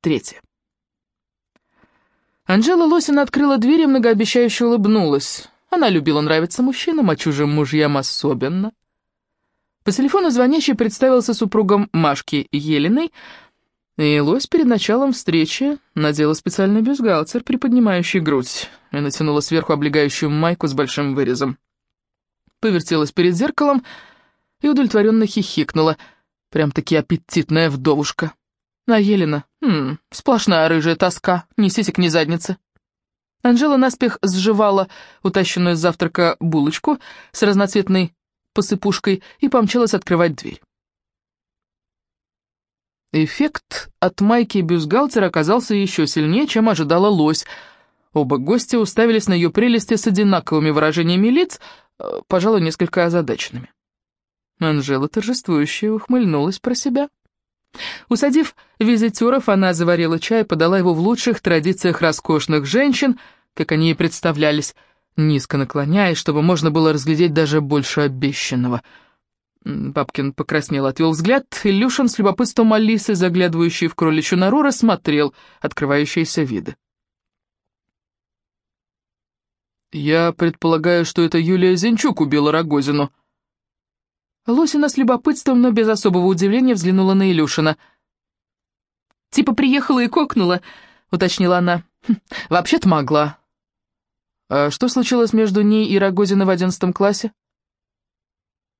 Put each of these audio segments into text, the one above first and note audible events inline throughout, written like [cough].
Третье. Анжела Лосина открыла дверь и многообещающе улыбнулась. Она любила нравиться мужчинам, а чужим мужьям особенно. По телефону звонящий представился супругом Машки Елиной, и Лось перед началом встречи надела специальный бюстгальтер, приподнимающий грудь, и натянула сверху облегающую майку с большим вырезом. Повертелась перед зеркалом и удовлетворенно хихикнула, прям-таки аппетитная вдовушка. А Елена, хм, сплошная рыжая тоска, ни сисек, ни задницы. Анжела наспех сживала утащенную с завтрака булочку с разноцветной посыпушкой и помчалась открывать дверь. Эффект от майки бюстгальтера оказался еще сильнее, чем ожидала лось. Оба гостя уставились на ее прелести с одинаковыми выражениями лиц, э, пожалуй, несколько озадаченными. Анжела торжествующе ухмыльнулась про себя. Усадив визитеров, она заварила чай и подала его в лучших традициях роскошных женщин, как они и представлялись, низко наклоняясь, чтобы можно было разглядеть даже больше обещанного. Бабкин покраснел, отвел взгляд, и Люшин с любопытством Алисы, заглядывающей в кроличью нору, рассмотрел открывающиеся виды. «Я предполагаю, что это Юлия Зинчук убила Рогозину», Лосина с любопытством, но без особого удивления взглянула на Илюшина. «Типа приехала и кокнула», — уточнила она. «Хм, «Вообще-то могла». «А что случилось между ней и Рогозиной в одиннадцатом классе?»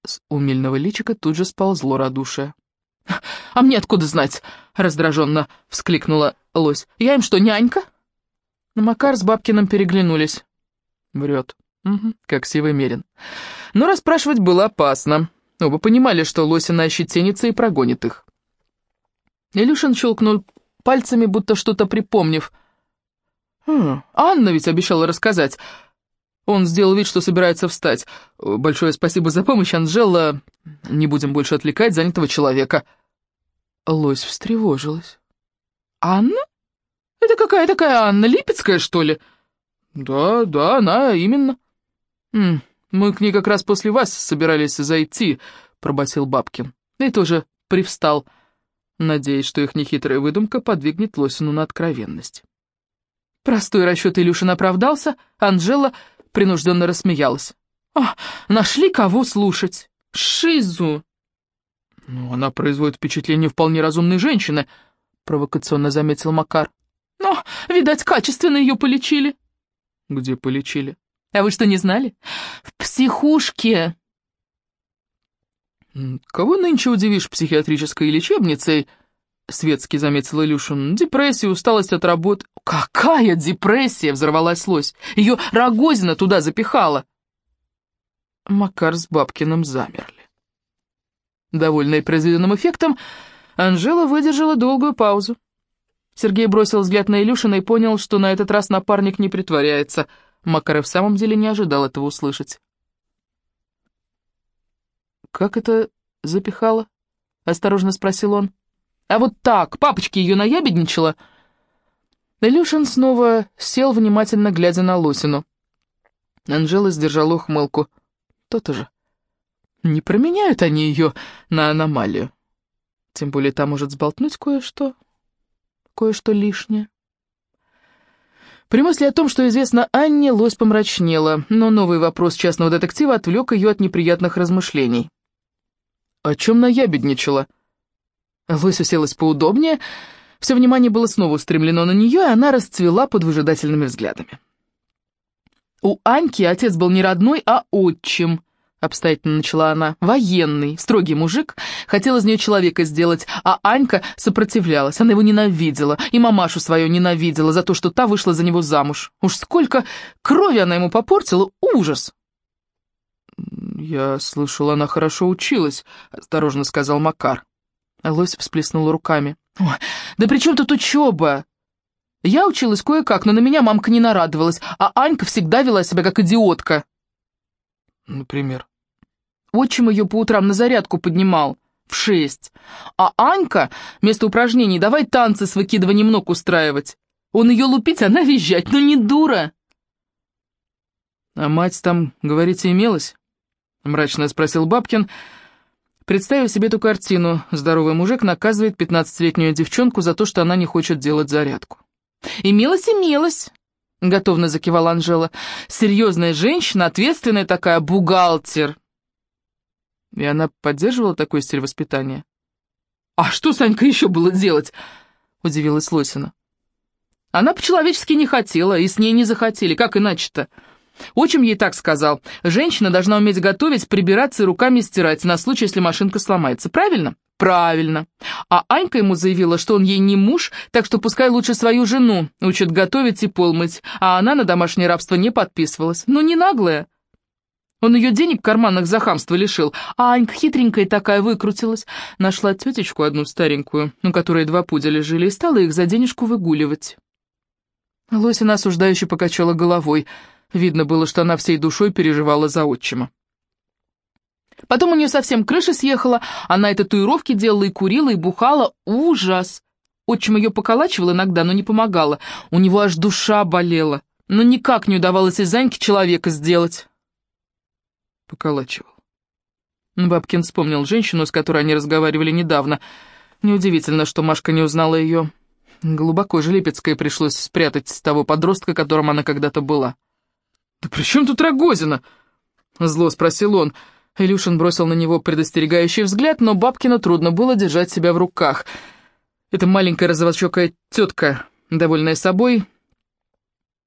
С умельного личика тут же сползло радушие. «А мне откуда знать?» — раздраженно вскликнула лось. «Я им что, нянька?» Макар с Бабкиным переглянулись. Врет. Угу, как сивый мерин. Но расспрашивать было опасно. Оба понимали, что Лосина ощетинится и прогонит их. Илюшин щелкнул пальцами, будто что-то припомнив. «Хм, Анна ведь обещала рассказать». Он сделал вид, что собирается встать. «Большое спасибо за помощь, Анжела. Не будем больше отвлекать занятого человека». Лось встревожилась. «Анна? Это какая такая Анна? Липецкая, что ли?» «Да, да, она именно». «Хм, «Мы к ней как раз после вас собирались зайти», — пробасил Бабкин. И тоже привстал, надеясь, что их нехитрая выдумка подвигнет Лосину на откровенность. Простой расчет Илюшин оправдался, Анжела принужденно рассмеялась. «А, нашли кого слушать! Шизу!» «Ну, она производит впечатление вполне разумной женщины», — провокационно заметил Макар. «Но, видать, качественно ее полечили». «Где полечили?» А вы что, не знали? В психушке. Кого нынче удивишь психиатрической лечебницей? Светски заметил Илюшин. Депрессия, усталость от работы. Какая депрессия? Взорвалась лось. Ее Рогозина туда запихала. Макар с Бабкиным замерли. Довольный произведенным эффектом, Анжела выдержала долгую паузу. Сергей бросил взгляд на Илюшина и понял, что на этот раз напарник не притворяется — Макар в самом деле не ожидал этого услышать. «Как это запихала?» — осторожно спросил он. «А вот так, папочки ее наябедничала?» Илюшин снова сел, внимательно глядя на Лосину. Анжела сдержала ухмылку. «То-то же. Не променяют они ее на аномалию. Тем более там может сболтнуть кое-что, кое-что лишнее». При мысли о том, что известно Анне, лось помрачнела, но новый вопрос частного детектива отвлек ее от неприятных размышлений. «О чем наябедничала?» Лось уселась поудобнее, все внимание было снова устремлено на нее, и она расцвела под выжидательными взглядами. У Аньки отец был не родной, а отчим, обстоятельно начала она. Военный, строгий мужик, хотел из нее человека сделать, а Анька сопротивлялась, она его ненавидела, и мамашу свою ненавидела за то, что та вышла за него замуж. Уж сколько крови она ему попортила, ужас! «Я слышал, она хорошо училась», — осторожно сказал Макар. Лось всплеснула руками. «Да при чем тут учеба? Я училась кое-как, но на меня мамка не нарадовалась, а Анька всегда вела себя как идиотка». «Например?» Отчим ее по утрам на зарядку поднимал. В шесть. А Анька вместо упражнений давай танцы с выкидыванием ног устраивать. Он ее лупить, она визжать, ну не дура. «А мать там, говорите, имелась?» — мрачно спросил Бабкин, Представив себе эту картину, здоровый мужик наказывает 15-летнюю девчонку за то, что она не хочет делать зарядку. «Имелась, имелась!» — готовно закивала Анжела. «Серьезная женщина, ответственная такая, бухгалтер!» И она поддерживала такой стиль воспитания? «А что, Санька, еще было делать?» — удивилась Лосина. «Она по-человечески не хотела, и с ней не захотели, как иначе-то?» Отчим ей так сказал. Женщина должна уметь готовить, прибираться и руками стирать, на случай, если машинка сломается. Правильно? Правильно. А Анька ему заявила, что он ей не муж, так что пускай лучше свою жену учит готовить и пол мыть, а она на домашнее рабство не подписывалась. Ну, не наглая. Он ее денег в карманах за хамство лишил, а Анька хитренькая такая выкрутилась. Нашла тетечку одну старенькую, у которой два пуделя жили, и стала их за денежку выгуливать. Лосина осуждающе покачала головой. Видно было, что она всей душой переживала за отчима. Потом у нее совсем крыша съехала, она и татуировки делала, и курила, и бухала. Ужас! Отчим ее поколачивал иногда, но не помогала. У него аж душа болела. Но никак не удавалось из Аньки человека сделать. Поколачивал. Бабкин вспомнил женщину, с которой они разговаривали недавно. Неудивительно, что Машка не узнала ее. Глубоко же Липецкой пришлось спрятать с того подростка, которым она когда-то была. «Да при чем тут Рогозина?» Зло спросил он. Илюшин бросил на него предостерегающий взгляд, но Бабкину трудно было держать себя в руках. Эта маленькая розовощекая тетка, довольная собой,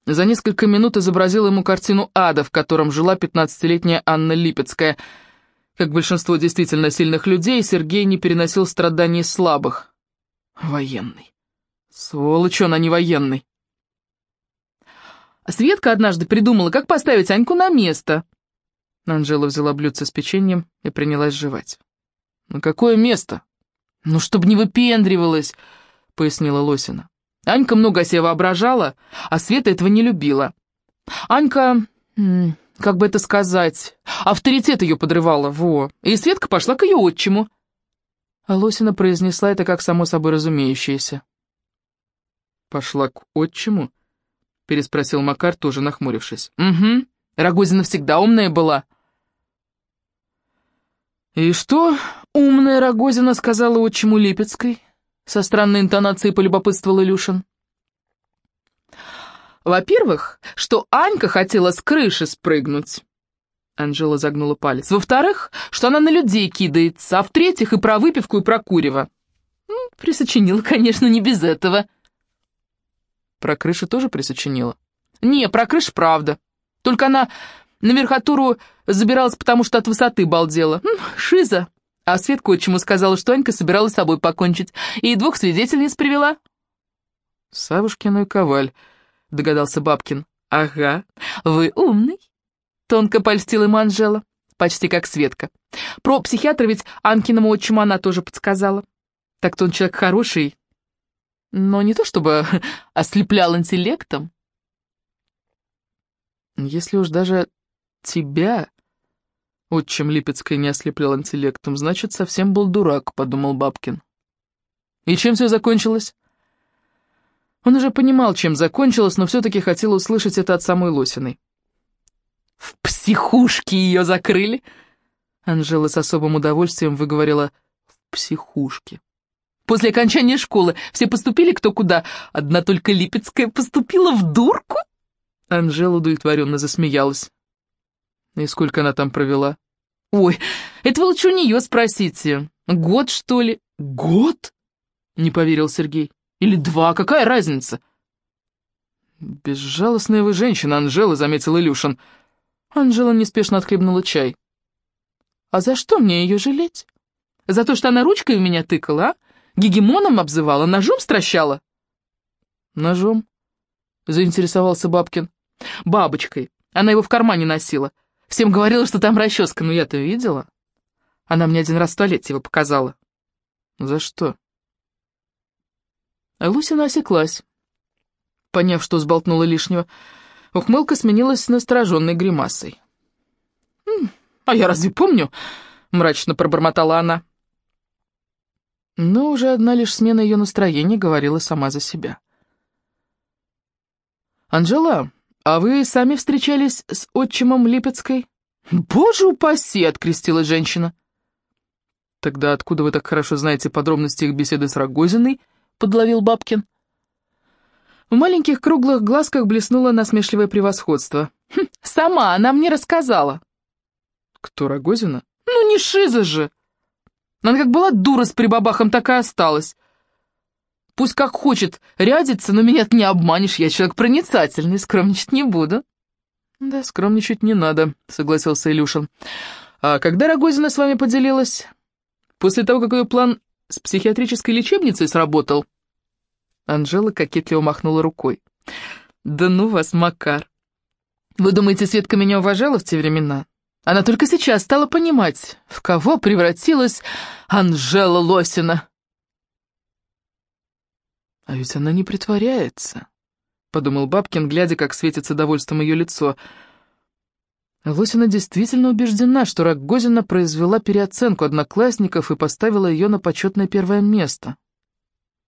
за несколько минут изобразила ему картину ада, в котором жила пятнадцатилетняя Анна Липецкая. Как большинство действительно сильных людей, Сергей не переносил страданий слабых. Военный. Сволочь он, а не военный. Светка однажды придумала, как поставить Аньку на место. Анжела взяла блюдце с печеньем и принялась жевать. «На какое место?» «Ну, чтобы не выпендривалась», — пояснила Лосина. Анька много себе воображала, а Света этого не любила. Анька, как бы это сказать, авторитет ее подрывала, во. И Светка пошла к ее отчиму. А Лосина произнесла это как само собой разумеющееся. «Пошла к отчиму?» — переспросил Макар, тоже нахмурившись. «Угу, Рогозина всегда умная была». «И что умная Рогозина сказала отчиму Липецкой?» Со странной интонацией полюбопытствовал Илюшин. «Во-первых, что Анька хотела с крыши спрыгнуть». Анжела загнула палец. «Во-вторых, что она на людей кидается, а в-третьих, и про выпивку, и про курево». «Присочинила, конечно, не без этого». Про крышу тоже присочинила? Не, про крышу правда. Только она на верхотуру забиралась, потому что от высоты балдела. Шиза. А Светка отчиму сказала, что Анька собиралась с собой покончить, и двух свидетельниц привела. «Савушкину и Коваль», — догадался Бабкин. «Ага, вы умный», — тонко польстила ему Анжела, почти как Светка. Про психиатра ведь Анкиному отчиму она тоже подсказала. Так-то он человек хороший, но не то чтобы [laughs] ослеплял интеллектом. Если уж даже тебя отчим Липецкой не ослеплял интеллектом, значит, совсем был дурак, подумал Бабкин. И чем все закончилось? Он уже понимал, чем закончилось, но все-таки хотел услышать это от самой Лосиной. «В психушке ее закрыли?» Анжела с особым удовольствием выговорила «в психушке». После окончания школы все поступили кто куда, одна только Липецкая поступила в дурку?» Анжела удовлетворенно засмеялась. «И сколько она там провела?» «Ой, это вы лучше у нее спросите. Год, что ли?» «Год?» — не поверил Сергей. «Или два, какая разница?» «Безжалостная вы женщина, Анжела», — заметил Илюшин. Анжела неспешно отхлебнула чай. «А за что мне ее жалеть? За то, что она ручкой в меня тыкала, а? Гегемоном обзывала, ножом стращала?» «Ножом?» — заинтересовался Бабкин. «Бабочкой. Она его в кармане носила. Всем говорила, что там расческа, но я-то видела. Она мне один раз в туалете его показала». «За что?» А Лусина осеклась, поняв, что сболтнула лишнего. Ухмылка сменилась настороженной гримасой. «А я разве помню?» — мрачно пробормотала она. Но уже одна лишь смена ее настроения говорила сама за себя. «Анжела, а вы сами встречались с отчимом Липецкой?» «Боже упаси!» — открестила женщина. «Тогда откуда вы так хорошо знаете подробности их беседы с Рогозиной?» — подловил Бабкин. В маленьких круглых глазках блеснуло насмешливое превосходство. «Хм, «Сама она мне рассказала». «Кто, Рогозина?» «Ну не Шиза же!» Она как была дура с прибабахом, так и осталась. Пусть как хочет рядиться, но меня не обманешь, я человек проницательный, скромничать не буду». «Да, скромничать не надо», — согласился Илюшин. «А когда Рогозина с вами поделилась? После того, как ее план с психиатрической лечебницей сработал?» Анжела кокетливо махнула рукой. «Да ну вас, Макар! Вы думаете, Светка меня уважала в те времена? Она только сейчас стала понимать, в кого превратилась Анжела Лосина». «А ведь она не притворяется», — подумал Бабкин, глядя, как светится довольством ее лицо. Лосина действительно убеждена, что Рогозина произвела переоценку одноклассников и поставила ее на почетное первое место.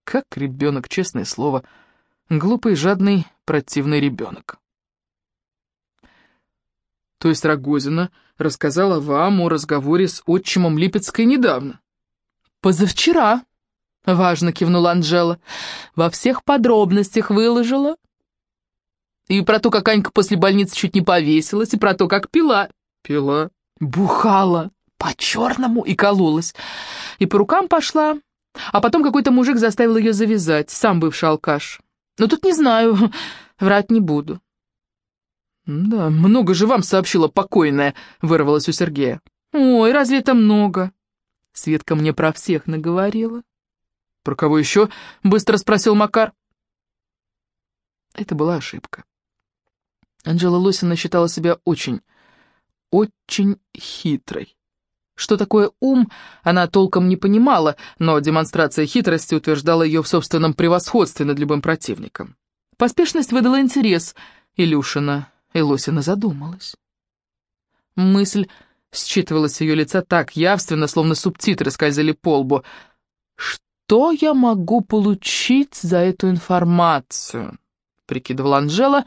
Как ребенок, честное слово. Глупый, жадный, противный ребенок. То есть Рогозина рассказала вам о разговоре с отчимом Липецкой недавно? Позавчера, Важно кивнула Анжела. Во всех подробностях выложила. И про то, как Анька после больницы чуть не повесилась, и про то, как пила. Пила. Бухала. По-черному и кололась. И по рукам пошла. А потом какой-то мужик заставил ее завязать, сам бывший алкаш. Но тут не знаю, [laughs] врать не буду. «Да, много же вам сообщила покойная», — вырвалась у Сергея. «Ой, разве это много?» Светка мне про всех наговорила. «Про кого еще?» — быстро спросил Макар. Это была ошибка. Анжела Лосина считала себя очень, очень хитрой. Что такое ум, она толком не понимала, но демонстрация хитрости утверждала ее в собственном превосходстве над любым противником. Поспешность выдала интерес Илюшина, и Лосина задумалась. Мысль считывалась с ее лица так явственно, словно субтитры скользили по лбу. Что я могу получить за эту информацию?» — прикидывала Анжела.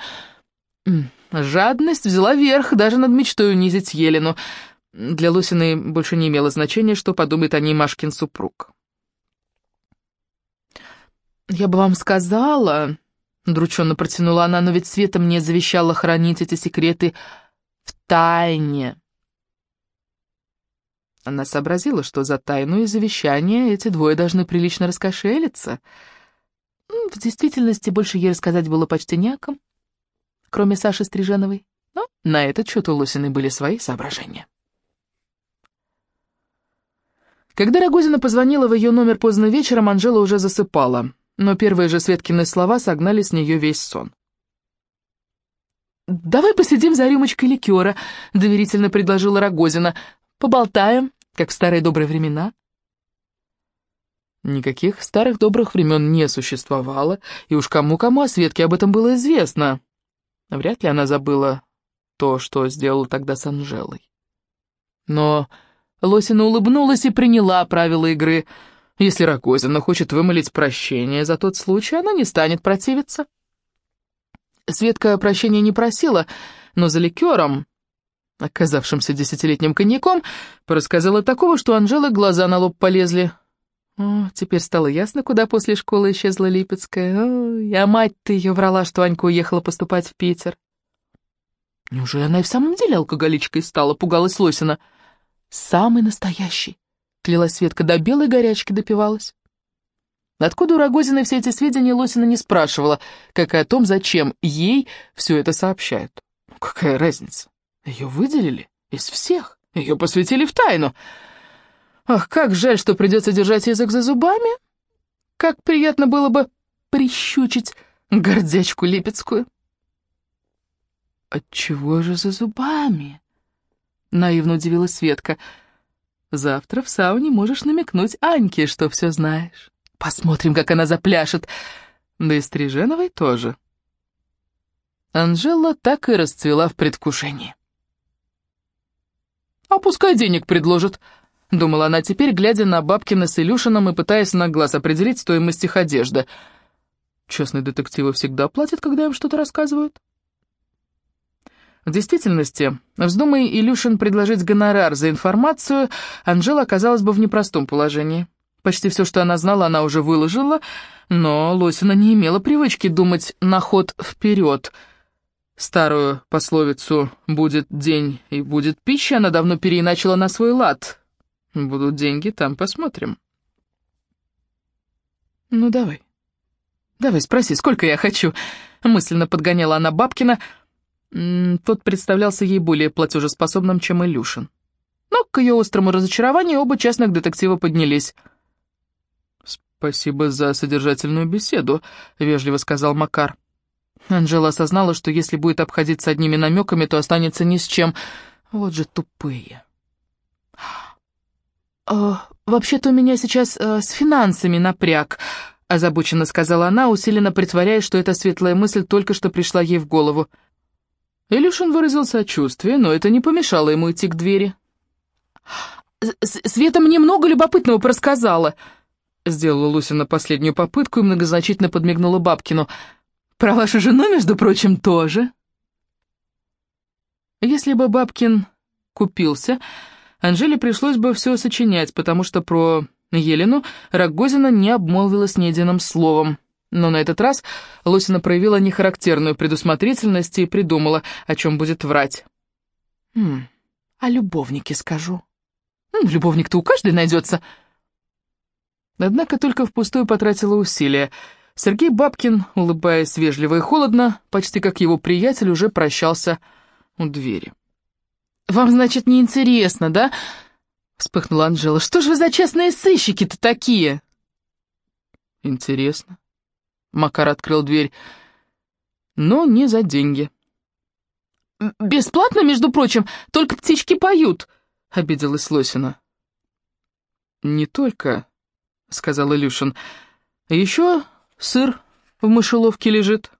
Жадность взяла верх даже над мечтой унизить Елену. Для Лусины больше не имело значения, что подумает о ней Машкин супруг. «Я бы вам сказала...» — друченно протянула она, «но ведь Света мне завещала хранить эти секреты в тайне». Она сообразила, что за тайну и завещание эти двое должны прилично раскошелиться. В действительности, больше ей рассказать было почти неком, кроме Саши Стриженовой. Но на этот счет у Лосиной были свои соображения. Когда Рогозина позвонила в ее номер поздно вечером, Анжела уже засыпала, но первые же Светкины слова согнали с нее весь сон. «Давай посидим за рюмочкой ликера», — доверительно предложила Рогозина. «Поболтаем, как в старые добрые времена? Никаких старых добрых времен не существовало, и уж кому-кому о Светке об этом было известно. Вряд ли она забыла то, что сделала тогда с Анжелой. Но Лосина улыбнулась и приняла правила игры. Если Рогозина хочет вымолить прощение за тот случай, она не станет противиться. Светка прощения не просила, но за ликером оказавшимся десятилетним коньяком, порассказала такого, что Анжела глаза на лоб полезли. О, теперь стало ясно, куда после школы исчезла Липецкая. Ой, а мать-то ее врала, что Анька уехала поступать в Питер. Неужели она и в самом деле алкоголичкой стала, пугалась Лосина? Самый настоящий, клялась Светка, до белой горячки допивалась. Откуда у Рогозиной все эти сведения Лосина не спрашивала, как и о том, зачем ей все это сообщают. Какая разница? Ее выделили из всех, ее посвятили в тайну. Ах, как жаль, что придется держать язык за зубами. Как приятно было бы прищучить гордячку липецкую. «Отчего же за зубами?» — наивно удивилась Светка. «Завтра в сауне можешь намекнуть Аньке, что все знаешь. Посмотрим, как она запляшет. Да и Стриженовой тоже». Анжела так и расцвела в предвкушении. «А пускай денег предложат», — думала она теперь, глядя на Бабкина с Илюшиным и пытаясь на глаз определить стоимость их одежды. Частные детективы всегда платят, когда им что-то рассказывают. В действительности, вздумай Илюшин предложить гонорар за информацию, Анжела оказалась бы в непростом положении. Почти все, что она знала, она уже выложила, но Лосина не имела привычки думать на ход вперед. Старую пословицу «будет день и будет пища» она давно переиначила на свой лад. Будут деньги, там посмотрим. «Ну, давай. Давай, спроси, сколько я хочу?» Мысленно подгоняла она Бабкина. Тот представлялся ей более платежеспособным, чем Илюшин. Но к ее острому разочарованию оба частных детектива поднялись. «Спасибо за содержательную беседу», — вежливо сказал Макар. Анжела осознала, что если будет обходиться одними намеками, то останется ни с чем. Вот же тупые. «А, «Вообще-то у меня сейчас а, с финансами напряг», — озабоченно сказала она, усиленно притворяясь, что эта светлая мысль только что пришла ей в голову. Илюшин выразил сочувствие, но это не помешало ему идти к двери. «Света мне много любопытного рассказала», — сделала Лусина последнюю попытку и многозначительно подмигнула Бабкину. «Про вашу жену, между прочим, тоже». Если бы Бабкин купился, Анжеле пришлось бы все сочинять, потому что про Елену Рогозина не обмолвилась ни единым словом. Но на этот раз Лосина проявила нехарактерную предусмотрительность и придумала, о чем будет врать. «Хм, о любовнике скажу». «Хм, «Любовник-то у каждой найдется». Однако только впустую потратила усилия. Сергей Бабкин, улыбаясь вежливо и холодно, почти как его приятель, уже прощался у двери. «Вам, значит, неинтересно, да?» — вспыхнула Анжела. «Что ж вы за честные сыщики-то такие?» «Интересно». Макар открыл дверь. «Но не за деньги». «Бесплатно, между прочим, только птички поют», — обиделась Лосина. «Не только», — сказал Илюшин. «Еще сыр в мышеловке лежит».